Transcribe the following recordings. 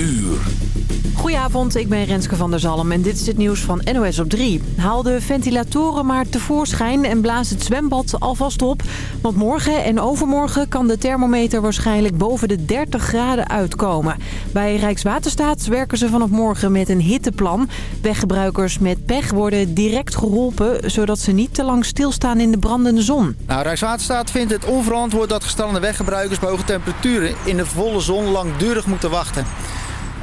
uur. Goedenavond, ik ben Renske van der Zalm en dit is het nieuws van NOS op 3. Haal de ventilatoren maar tevoorschijn en blaas het zwembad alvast op. Want morgen en overmorgen kan de thermometer waarschijnlijk boven de 30 graden uitkomen. Bij Rijkswaterstaat werken ze vanaf morgen met een hitteplan. Weggebruikers met pech worden direct geholpen... zodat ze niet te lang stilstaan in de brandende zon. Nou, Rijkswaterstaat vindt het onverantwoord dat gestelde weggebruikers... bij hoge temperaturen in de volle zon langdurig moeten wachten.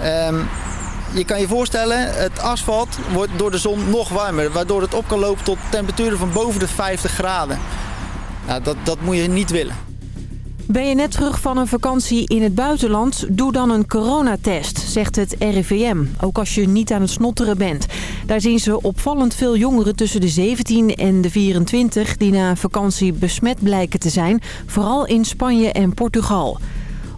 Ehm, je kan je voorstellen, het asfalt wordt door de zon nog warmer... waardoor het op kan lopen tot temperaturen van boven de 50 graden. Nou, dat, dat moet je niet willen. Ben je net terug van een vakantie in het buitenland? Doe dan een coronatest, zegt het RIVM. Ook als je niet aan het snotteren bent. Daar zien ze opvallend veel jongeren tussen de 17 en de 24... die na een vakantie besmet blijken te zijn. Vooral in Spanje en Portugal.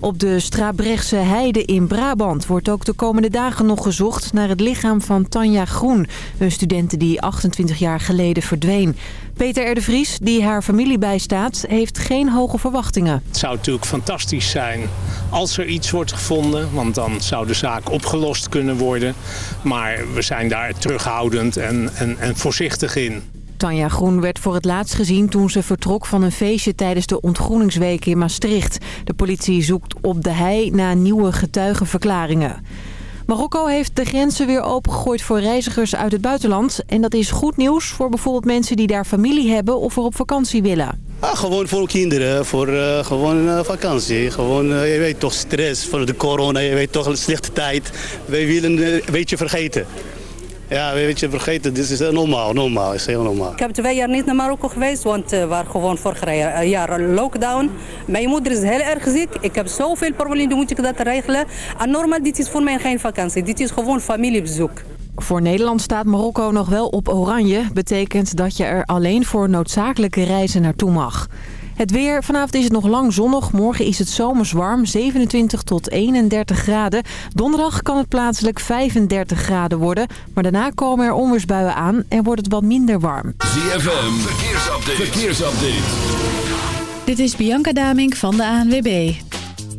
Op de Strabrechtse heide in Brabant wordt ook de komende dagen nog gezocht naar het lichaam van Tanja Groen. Een studente die 28 jaar geleden verdween. Peter R. Vries, die haar familie bijstaat, heeft geen hoge verwachtingen. Het zou natuurlijk fantastisch zijn als er iets wordt gevonden, want dan zou de zaak opgelost kunnen worden. Maar we zijn daar terughoudend en, en, en voorzichtig in. Tanja Groen werd voor het laatst gezien toen ze vertrok van een feestje tijdens de ontgroeningsweek in Maastricht. De politie zoekt op de hei naar nieuwe getuigenverklaringen. Marokko heeft de grenzen weer opengegooid voor reizigers uit het buitenland. En dat is goed nieuws voor bijvoorbeeld mensen die daar familie hebben of er op vakantie willen. Ah, gewoon voor kinderen, voor uh, gewoon uh, vakantie. Gewoon, uh, je weet toch, stress voor de corona, je weet toch, een slechte tijd. Wij willen een beetje vergeten. Ja, weet je, vergeten, dit is normaal, normaal, is heel normaal. Ik heb twee jaar niet naar Marokko geweest, want we waren gewoon vorig jaar lockdown. Mijn moeder is heel erg ziek, ik heb zoveel problemen, moet ik dat regelen. En normaal, dit is voor mij geen vakantie, dit is gewoon familiebezoek. Voor Nederland staat Marokko nog wel op oranje. Betekent dat je er alleen voor noodzakelijke reizen naartoe mag. Het weer. Vanavond is het nog lang zonnig. Morgen is het zomers warm. 27 tot 31 graden. Donderdag kan het plaatselijk 35 graden worden. Maar daarna komen er onweersbuien aan en wordt het wat minder warm. ZFM. Verkeersupdate. Verkeersupdate. Dit is Bianca Damink van de ANWB.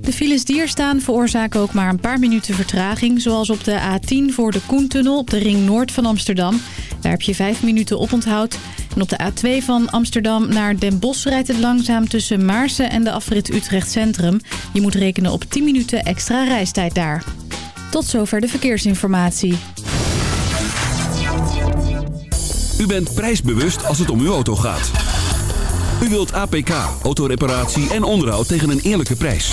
De files die er staan veroorzaken ook maar een paar minuten vertraging... zoals op de A10 voor de Koentunnel op de ring noord van Amsterdam. Daar heb je vijf minuten op onthoud. En op de A2 van Amsterdam naar Den Bosch rijdt het langzaam... tussen Maarsen en de afrit Utrecht Centrum. Je moet rekenen op 10 minuten extra reistijd daar. Tot zover de verkeersinformatie. U bent prijsbewust als het om uw auto gaat. U wilt APK, autoreparatie en onderhoud tegen een eerlijke prijs.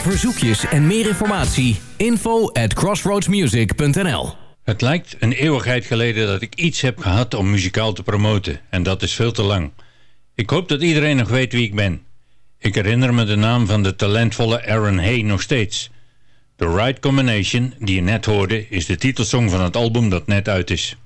Verzoekjes en meer informatie, info at crossroadsmusic.nl Het lijkt een eeuwigheid geleden dat ik iets heb gehad om muzikaal te promoten. En dat is veel te lang. Ik hoop dat iedereen nog weet wie ik ben. Ik herinner me de naam van de talentvolle Aaron Hay nog steeds. The Right Combination, die je net hoorde, is de titelsong van het album dat net uit is.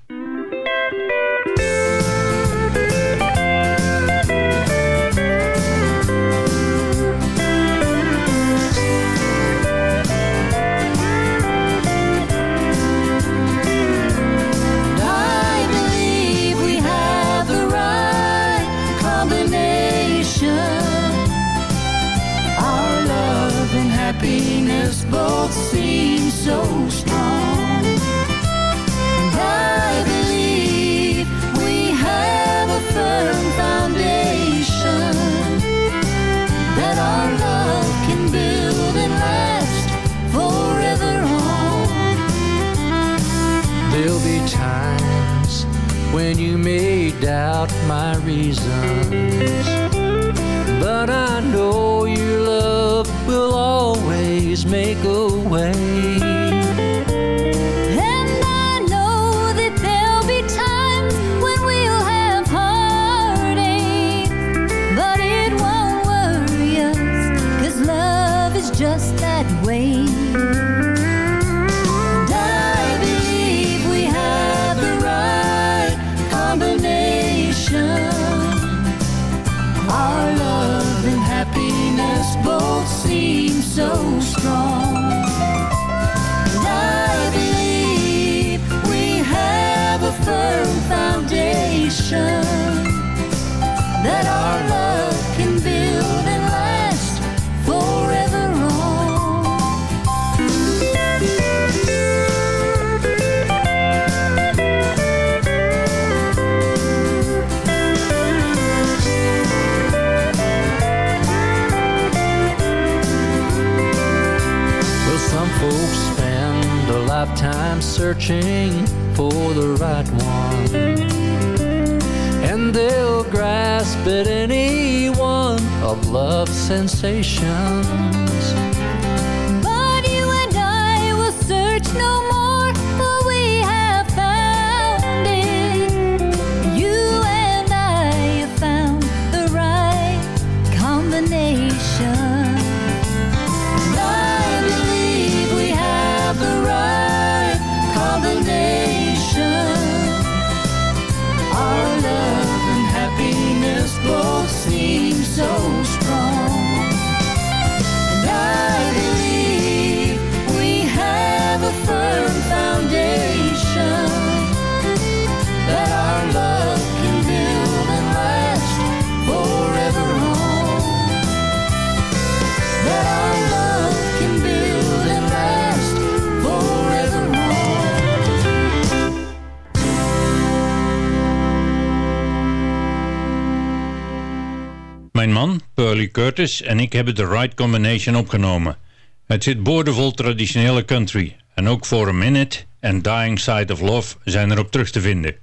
my reasons. But I know your love will always make a way. lifetime searching for the right one. And they'll grasp at any one of love's sensations Curtis en ik hebben de right combination opgenomen. Het zit boordevol traditionele country en ook For a Minute en Dying Side of Love zijn erop terug te vinden.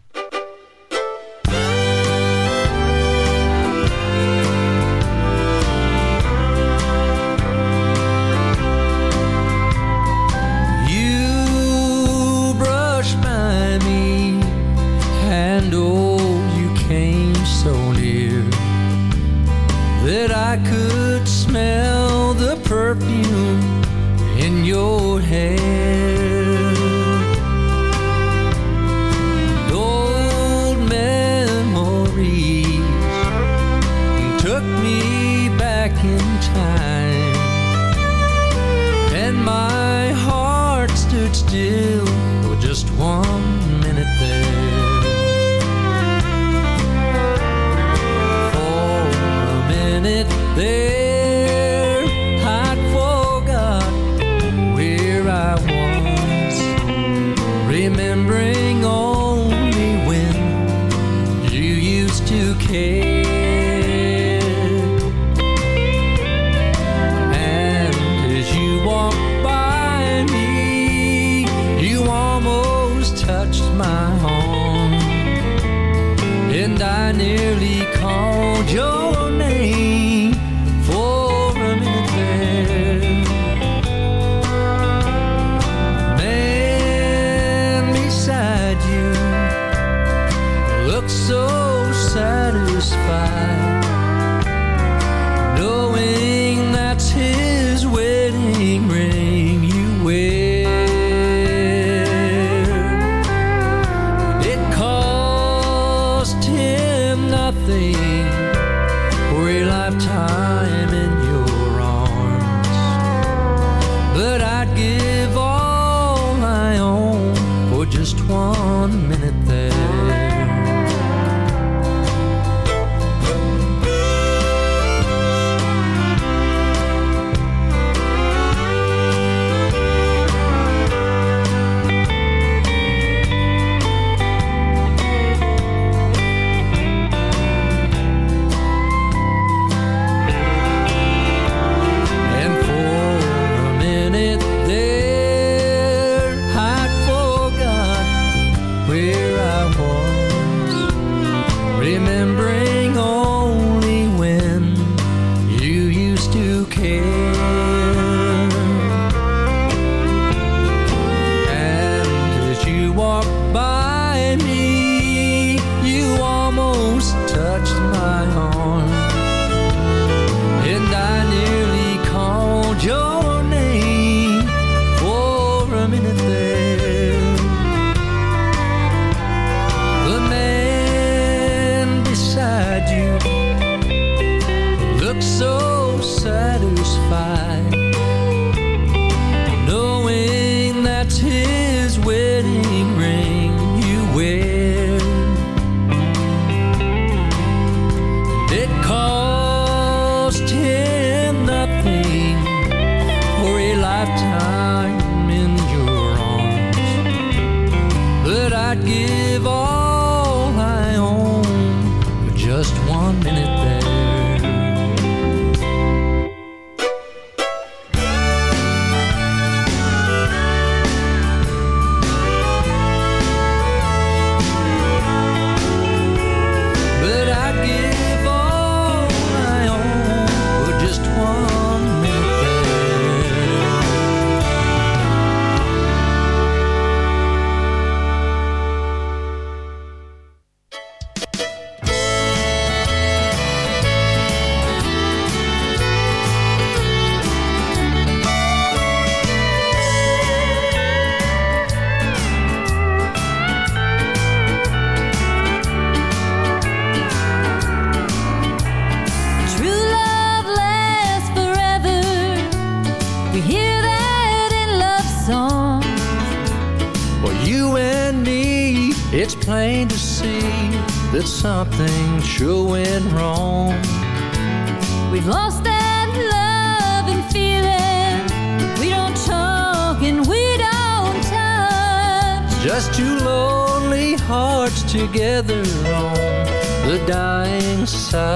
Side.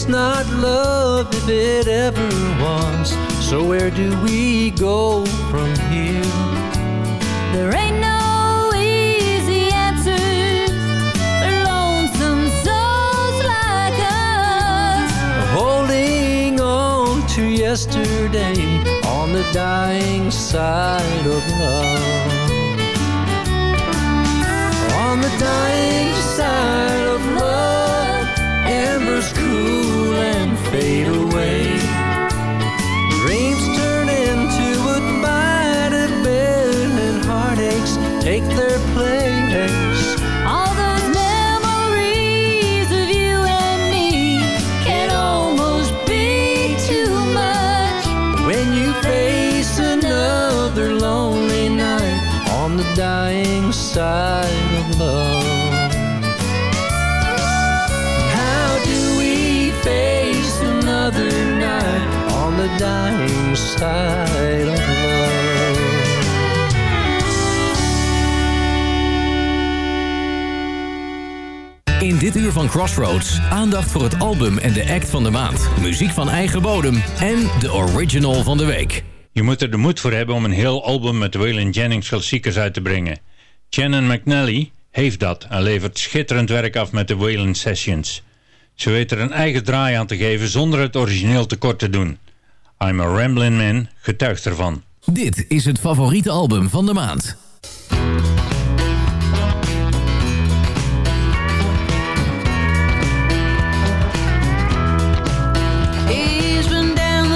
It's not love if it ever was. So where do we go from here? There ain't no easy answers lonesome souls like us. Holding on to yesterday on the dying side of love. On the dying side of cool and fade away. Dreams turn into what might have been, and heartaches take their place. All those memories of you and me can almost be too much. When you face another lonely night on the dying side dying side of? In dit uur van Crossroads aandacht voor het album en de act van de maand. Muziek van eigen bodem en de original van de week. Je moet er de moed voor hebben om een heel album met Waylon Jennings klassiekers uit te brengen. Shannon McNally heeft dat en levert schitterend werk af met de Waylon Sessions. Ze weet er een eigen draai aan te geven zonder het origineel tekort te doen. I'm a Ramblin' Man getuigt ervan. Dit is het favoriete album van de maand. He's been down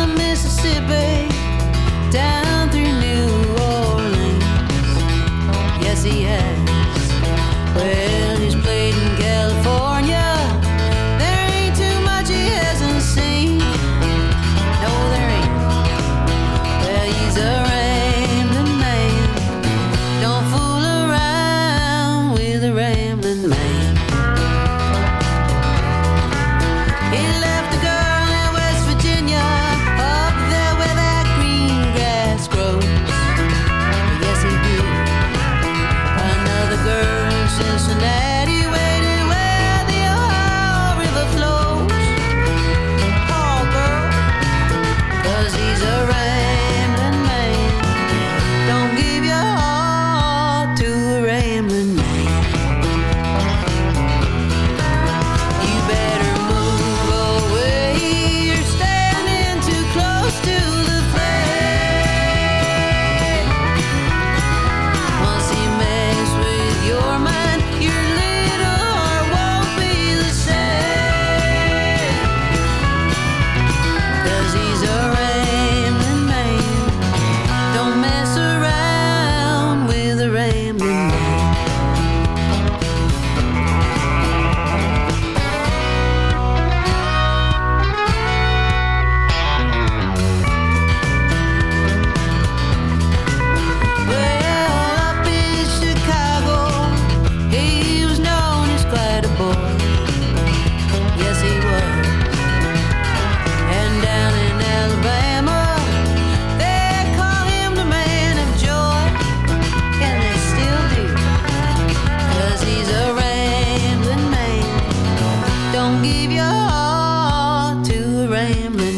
time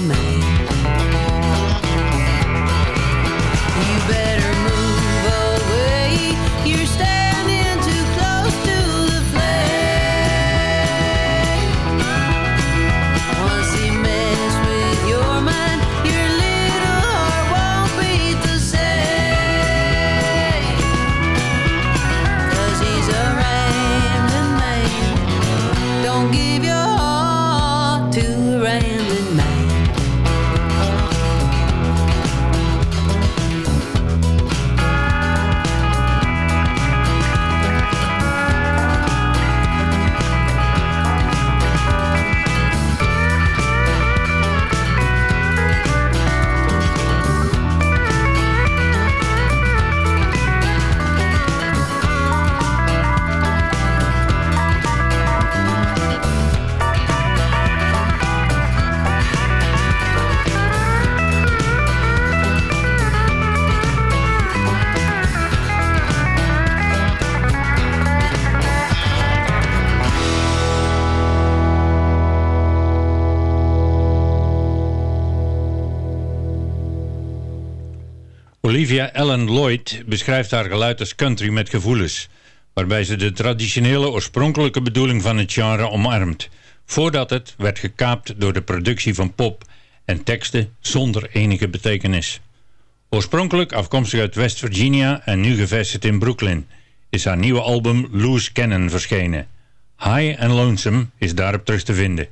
Beschrijft haar geluid als country met gevoelens, waarbij ze de traditionele oorspronkelijke bedoeling van het genre omarmt, voordat het werd gekaapt door de productie van pop en teksten zonder enige betekenis. Oorspronkelijk afkomstig uit West Virginia en nu gevestigd in Brooklyn, is haar nieuwe album Loose Cannon verschenen. High and Lonesome is daarop terug te vinden.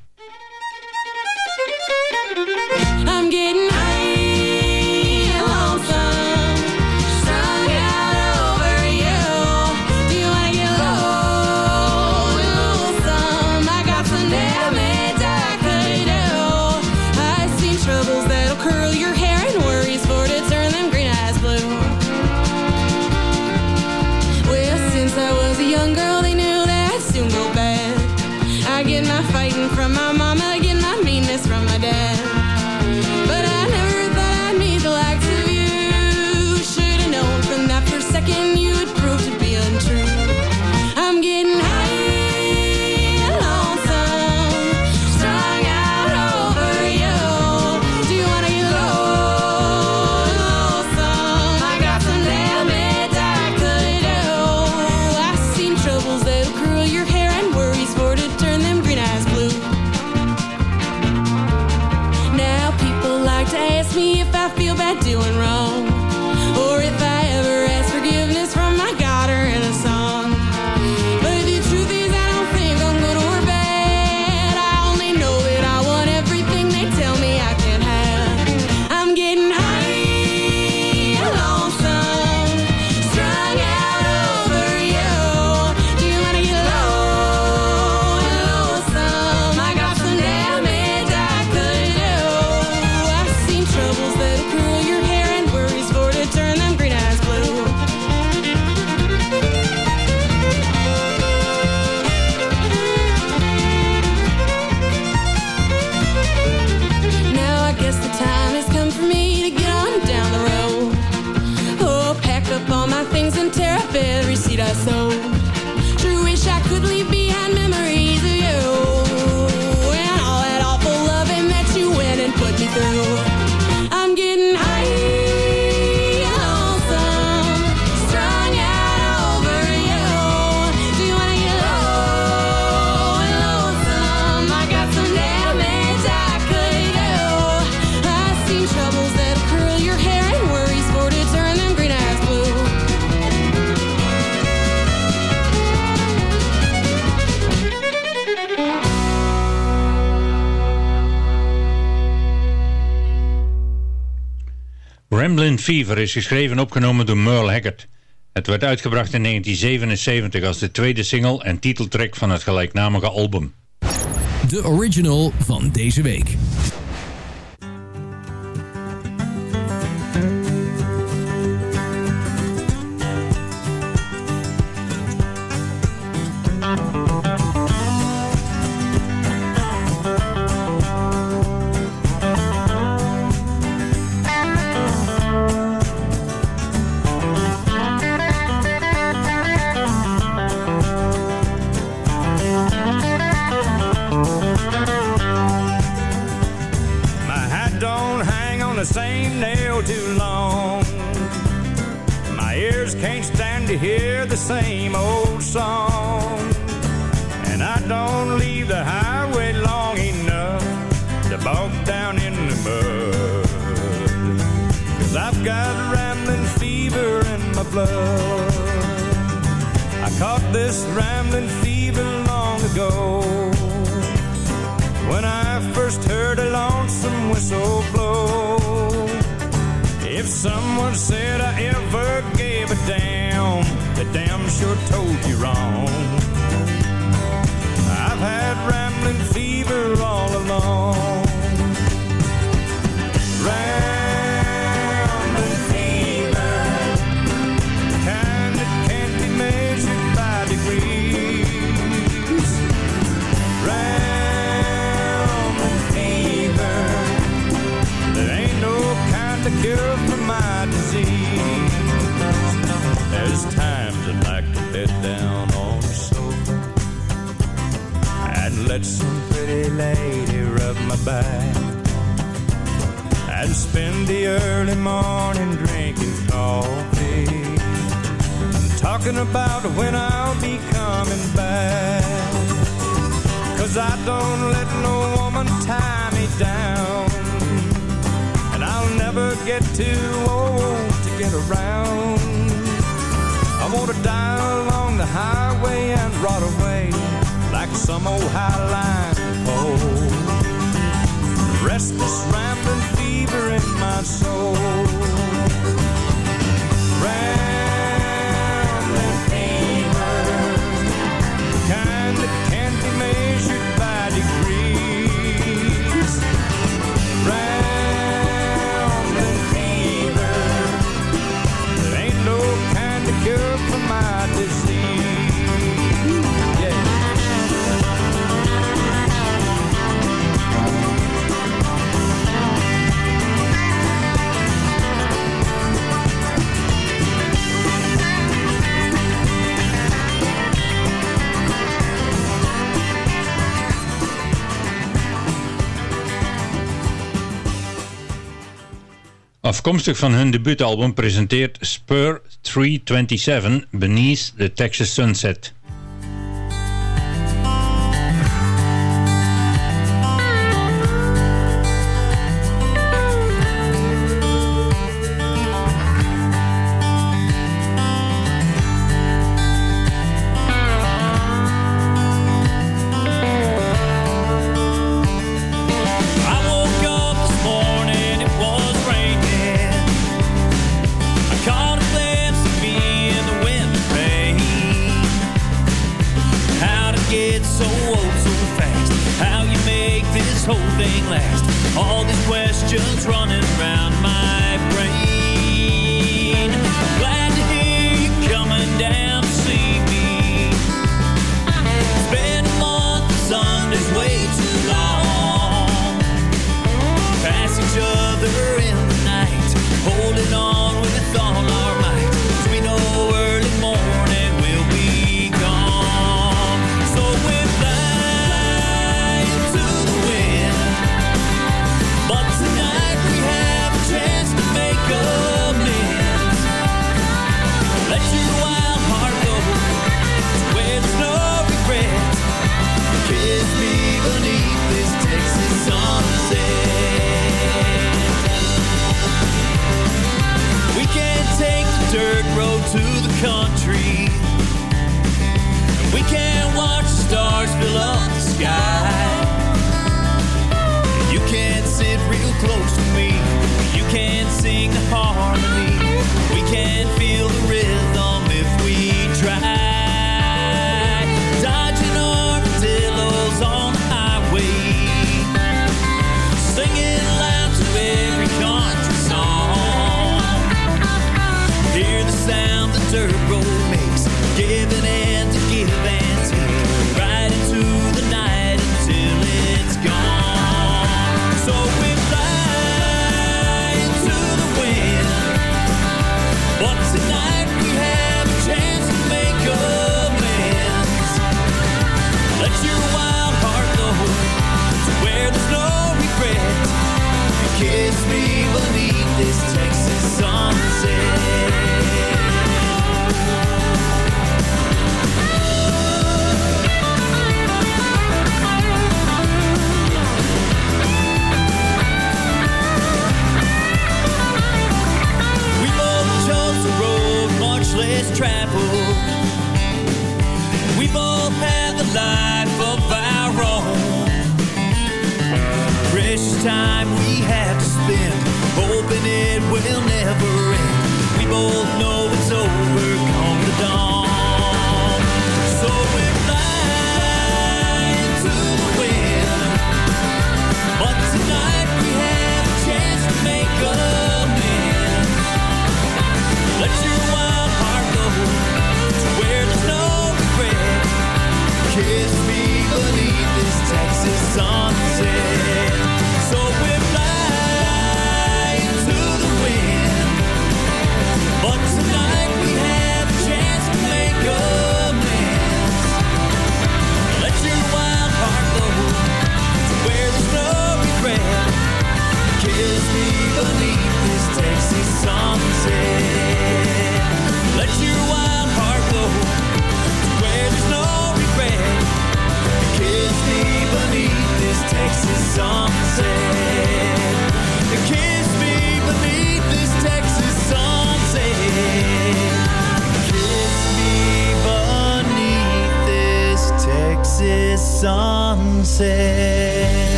Fever is geschreven en opgenomen door Merle Haggard. Het werd uitgebracht in 1977 als de tweede single en titeltrack van het gelijknamige album. De original van deze week. sure told you wrong. goodbye I'd spend the early morning drinking coffee talking about when I'll be coming back. Cause I don't let no woman tie me down And I'll never get too old to get around. I wanna die along the highway and rot away Like some old high line, pole restless, rambling fever in my soul. Afkomstig van hun debuutalbum presenteert Spur 327 Beneath the Texas Sunset.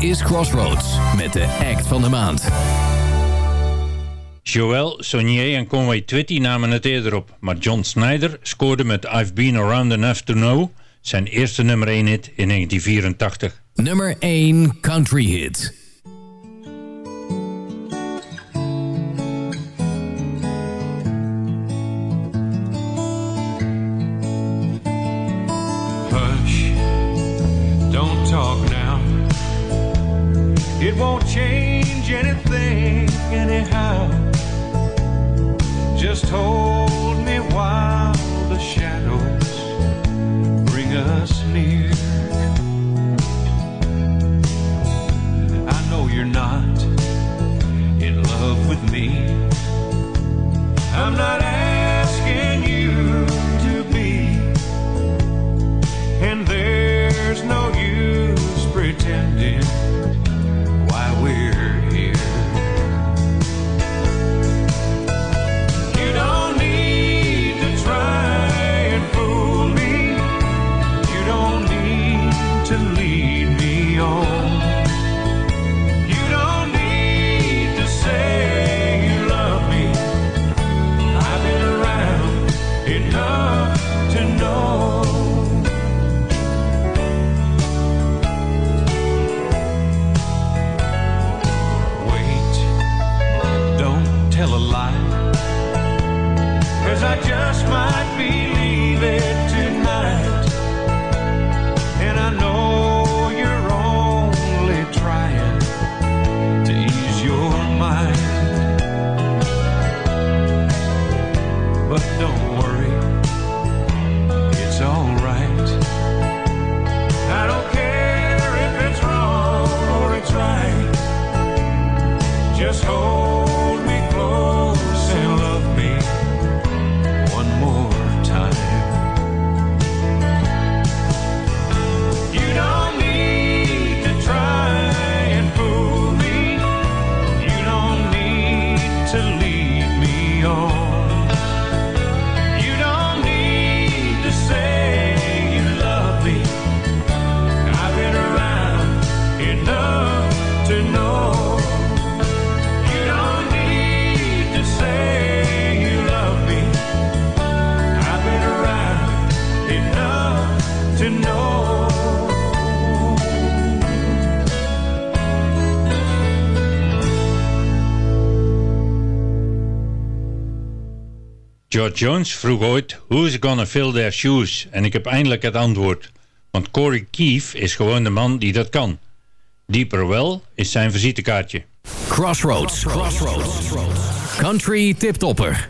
Is Crossroads met de act van de maand. Joël, Sonier en Conway Twitty namen het eerder op, maar John Snyder scoorde met I've Been Around Enough To Know zijn eerste nummer 1 hit in 1984. Nummer 1 Country Hit. George Jones vroeg ooit Who's gonna fill their shoes? En ik heb eindelijk het antwoord. Want Corey Keefe is gewoon de man die dat kan. Dieper wel is zijn visitekaartje. Crossroads. Crossroads. Crossroads. Country tiptopper.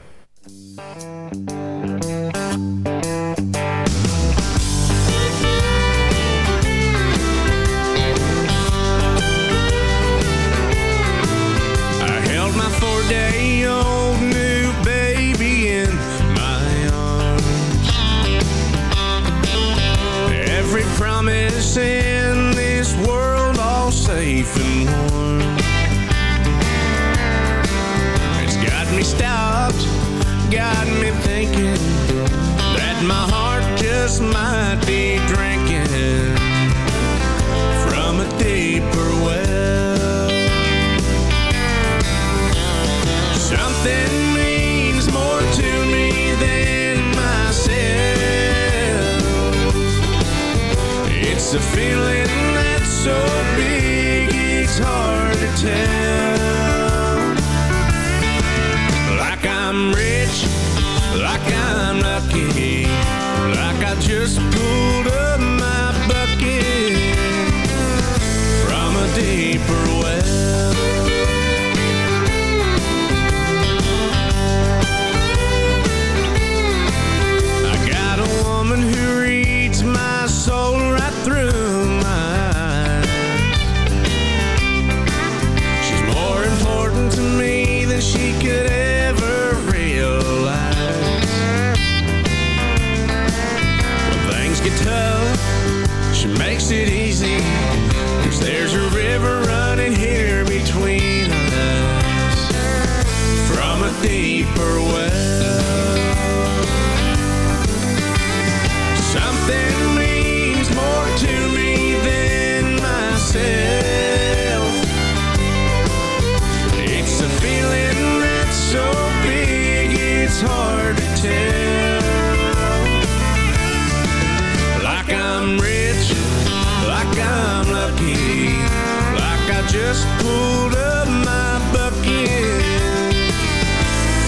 just pulled up my bucket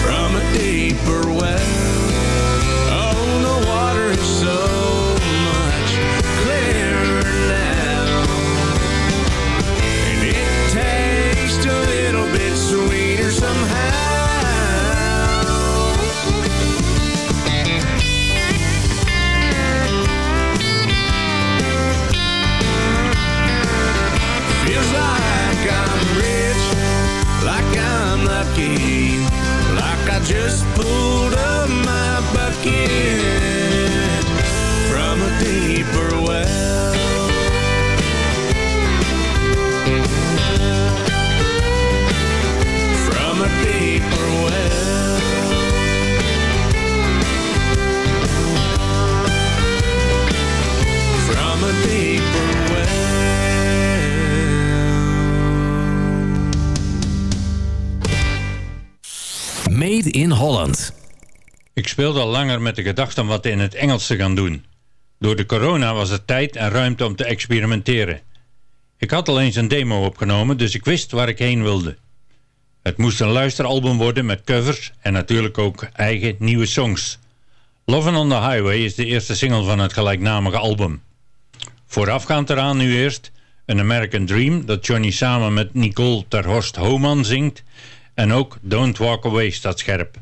from a deeper well. Oh, the water is so much clearer now, and it tastes a little bit sweeter somehow. Ooh. in Holland. Ik speelde al langer met de gedachte om wat in het Engels te gaan doen. Door de corona was er tijd en ruimte om te experimenteren. Ik had al eens een demo opgenomen, dus ik wist waar ik heen wilde. Het moest een luisteralbum worden met covers en natuurlijk ook eigen nieuwe songs. Love on the Highway is de eerste single van het gelijknamige album. Voorafgaand eraan nu eerst een American Dream dat Johnny samen met Nicole Terhorst Homan zingt en ook Don't Walk Away staat scherp.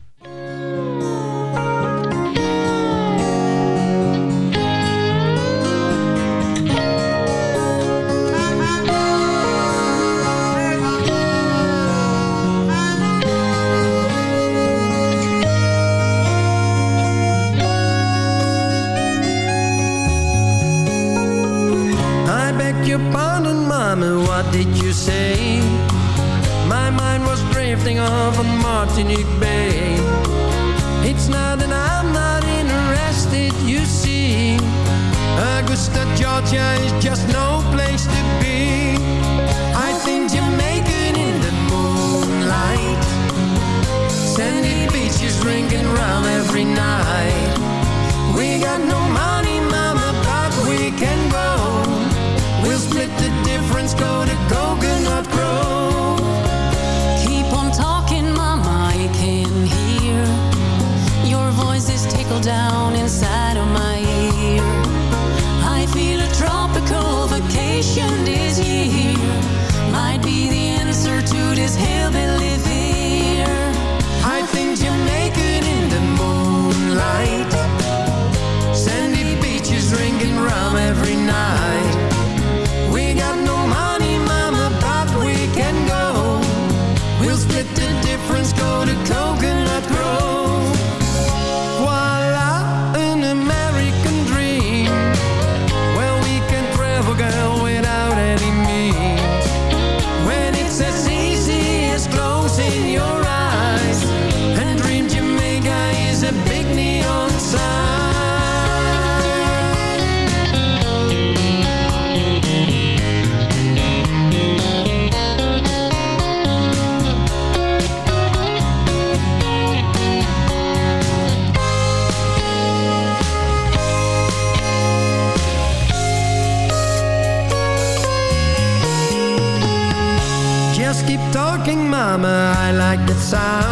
It's time.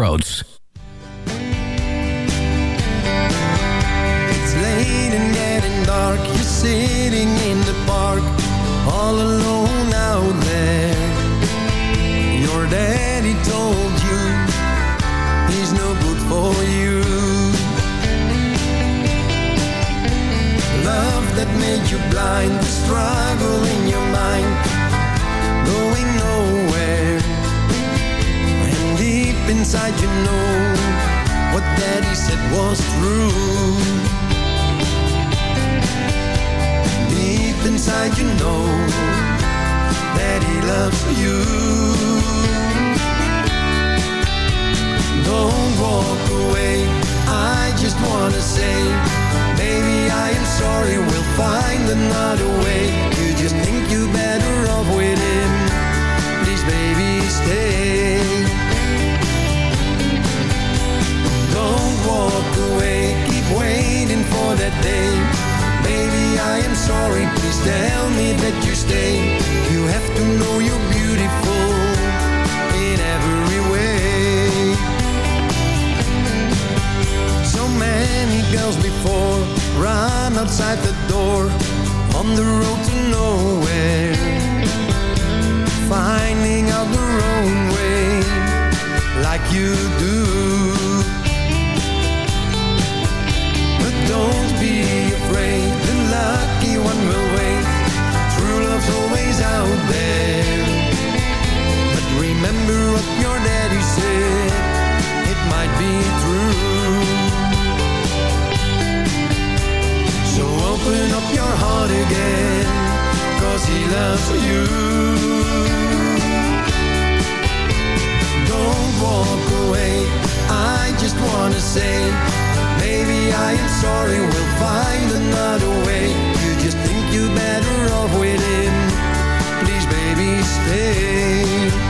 Crossroads. It's late and getting dark. You're sitting in the park, all alone out there. Your daddy told you he's no good for you. Love that made you blind, the struggle in your mind, going nowhere. Inside you know what daddy said was true. Deep inside you know that he loves you. Don't walk away, I just wanna say, maybe I am sorry, we'll find another way. You just think you better off with him. Please, baby, stay. Walk away, keep waiting for that day. Baby, I am sorry, please tell me that you stay. You have to know you're beautiful in every way. So many girls before run outside the door on the road to nowhere, finding out their own way like you do. Up your heart again, cause he loves you. Don't walk away, I just wanna say, maybe I am sorry, we'll find another way. You just think you better off with him, please baby stay.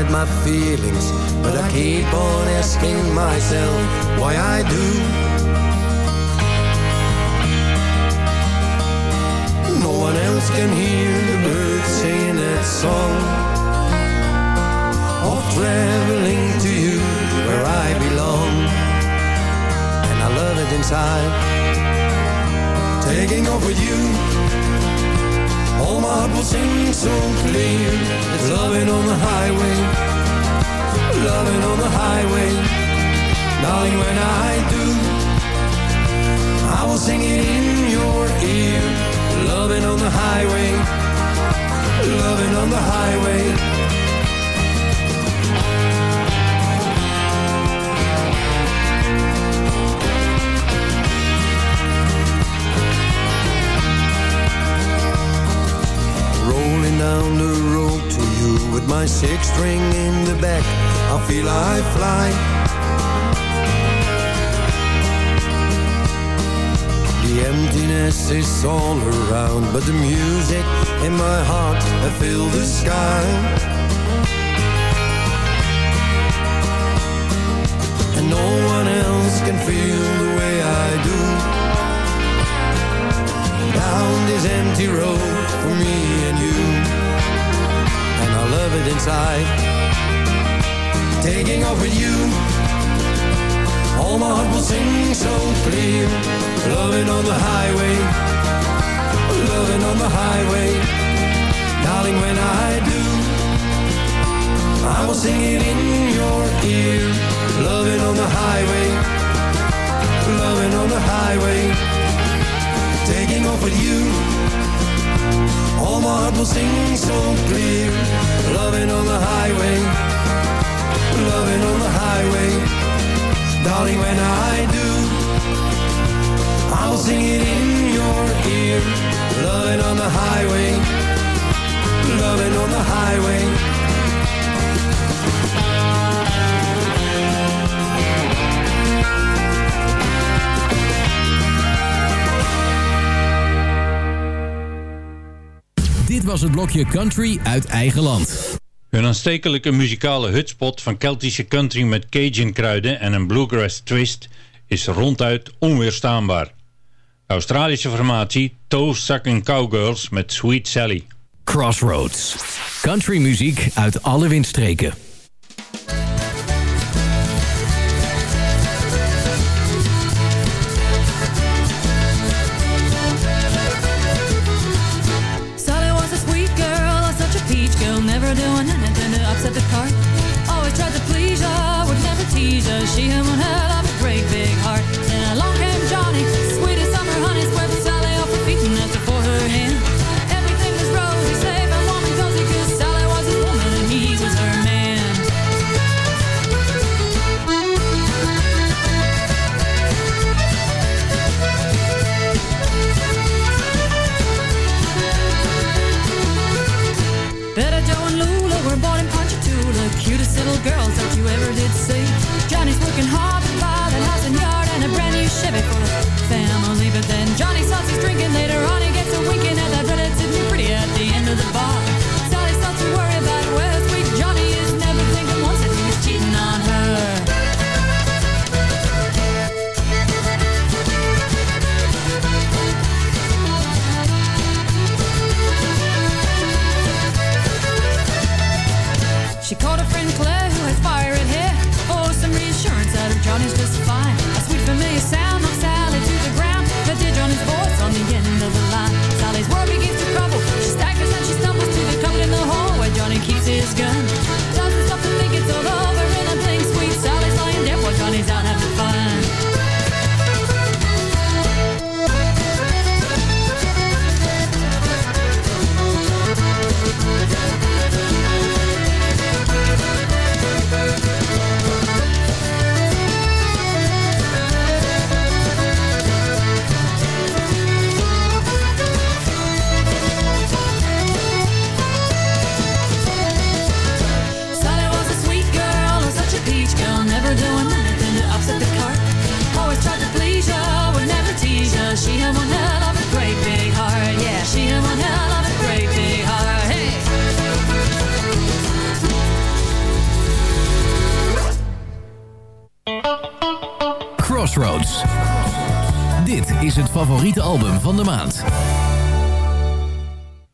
Hide my feelings but I keep on asking myself why I do. No one else can hear the birds singing that song. Of traveling to you where I belong. And I love it inside. Taking with you All my heart will sing so clear. It's loving on the highway. Loving on the highway. Darling, when I do I will sing it in your ear. Loving on the highway. Loving on the highway my six string in the back, I feel I fly. The emptiness is all around, but the music in my heart I fill the sky. And no one else can feel the way I do. Down this empty road for me and you, I love it inside. Taking off with you. All my heart will sing so clear. Loving on the highway. Loving on the highway. Darling, when I do I will sing it in your ear. Loving on the highway will sing so clear. Loving on the highway Loving on the highway. Darling, when I do I'll sing it in your ear. Loving on the highway Loving on the highway Dit was het blokje Country uit eigen land. Een aanstekelijke muzikale hutspot van Keltische country met Cajun kruiden en een bluegrass twist is ronduit onweerstaanbaar. De Australische formatie Toe Sucking Cowgirls met Sweet Sally. Crossroads. Country muziek uit alle windstreken.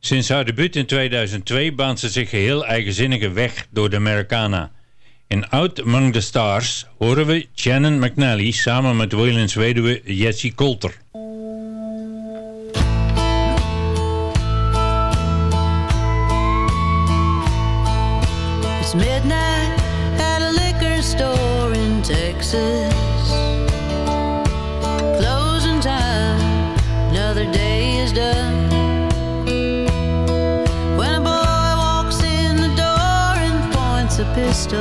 Sinds haar debuut in 2002 baant ze zich geheel eigenzinnige weg door de Americana. In Out Among the Stars horen we Shannon McNally samen met Waylon's weduwe Jessie Coulter. Points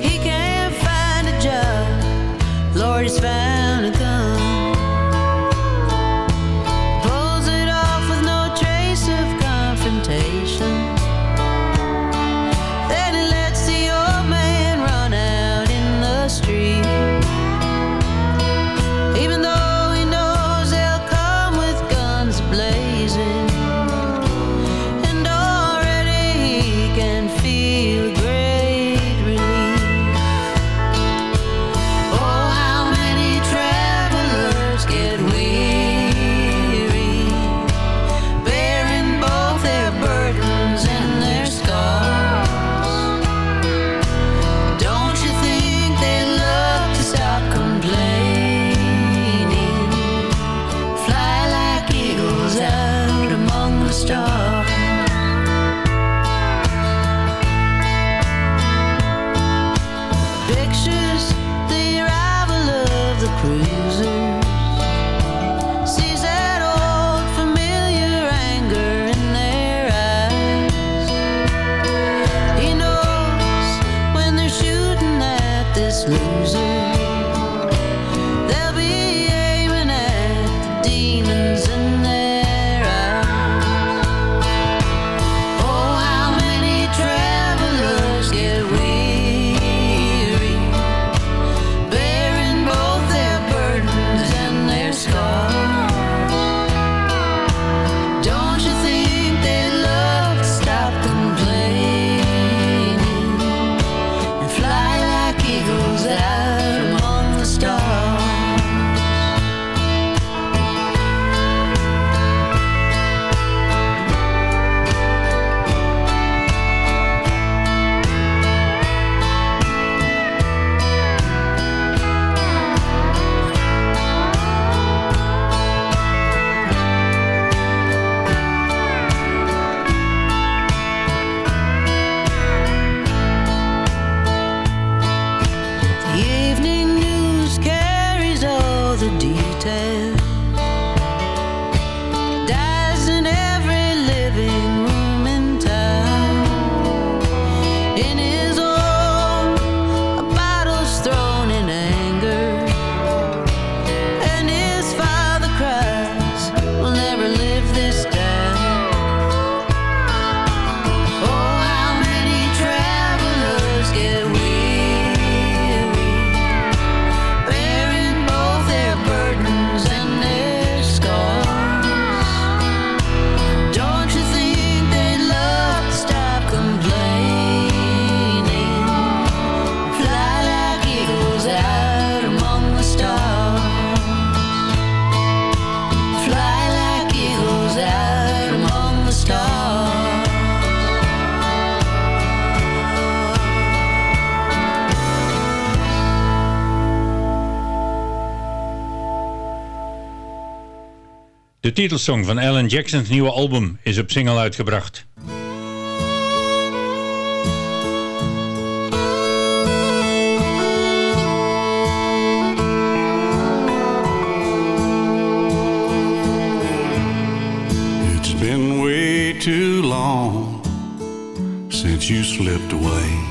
he can't find a job. Lord, he's found titelsong van Alan Jackson's nieuwe album is op single uitgebracht. It's been way too long since you slipped away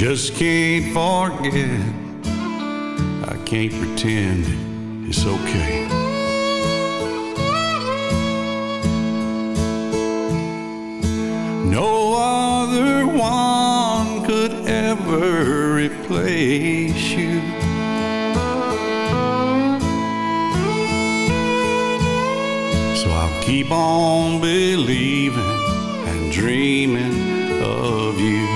just can't forget. I can't pretend it's okay. No other one could ever replace you. So I'll keep on believing and dreaming of you.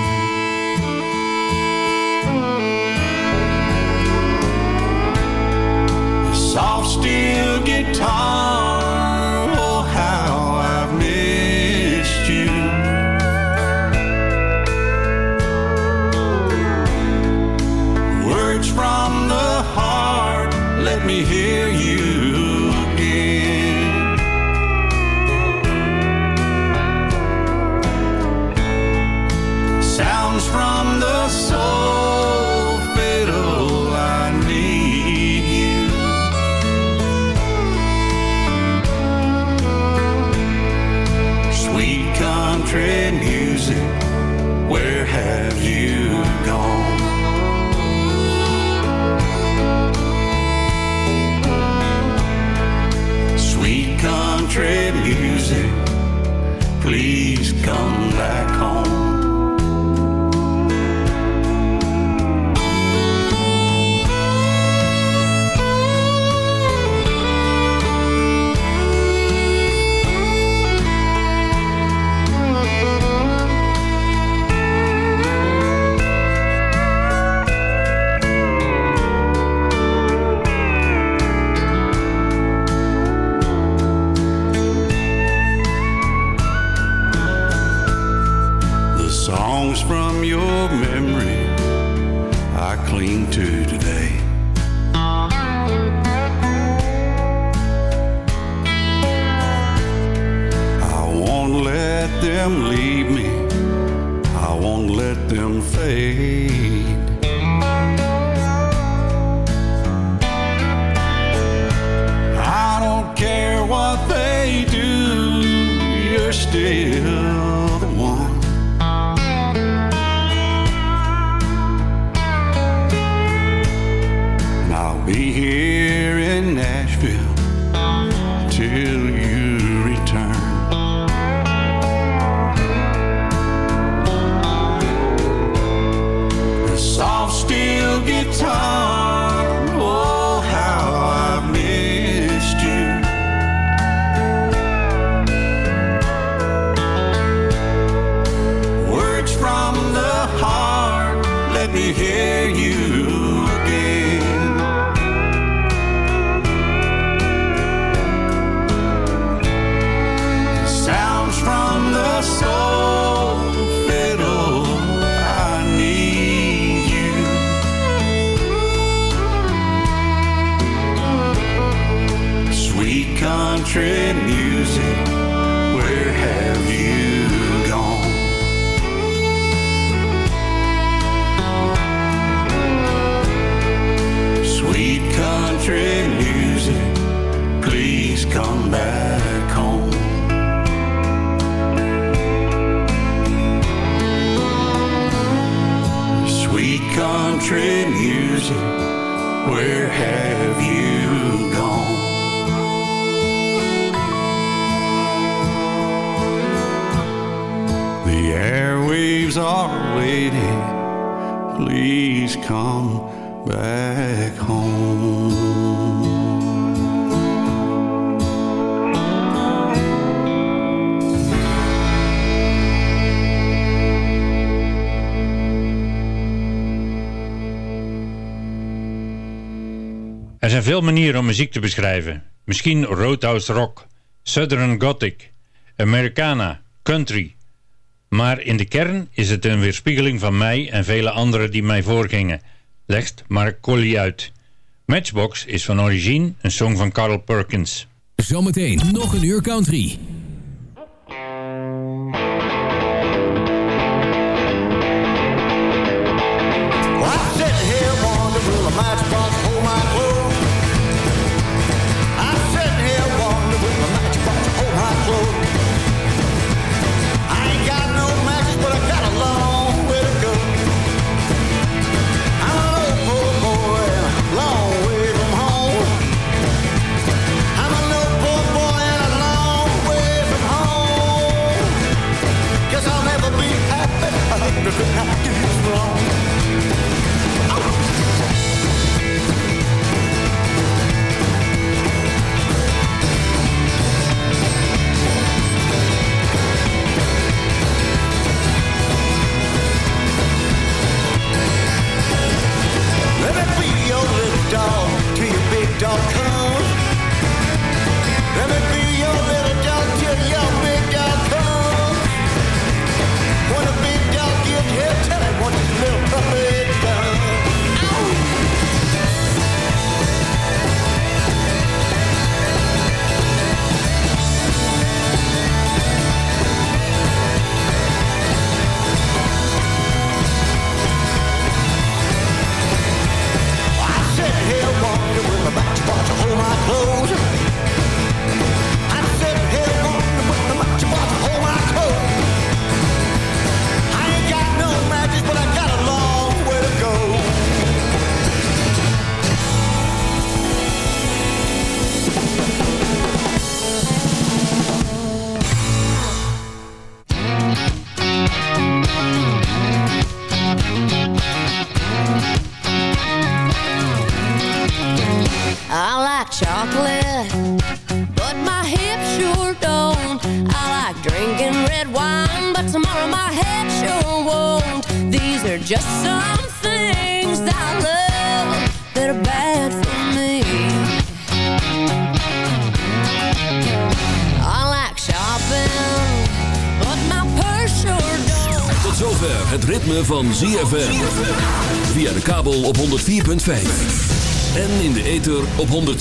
om muziek te beschrijven. Misschien Roadhouse Rock, Southern Gothic, Americana, Country. Maar in de kern is het een weerspiegeling van mij en vele anderen die mij voorgingen, legt Mark Colley uit. Matchbox is van origine een song van Carl Perkins. Zometeen nog een uur country.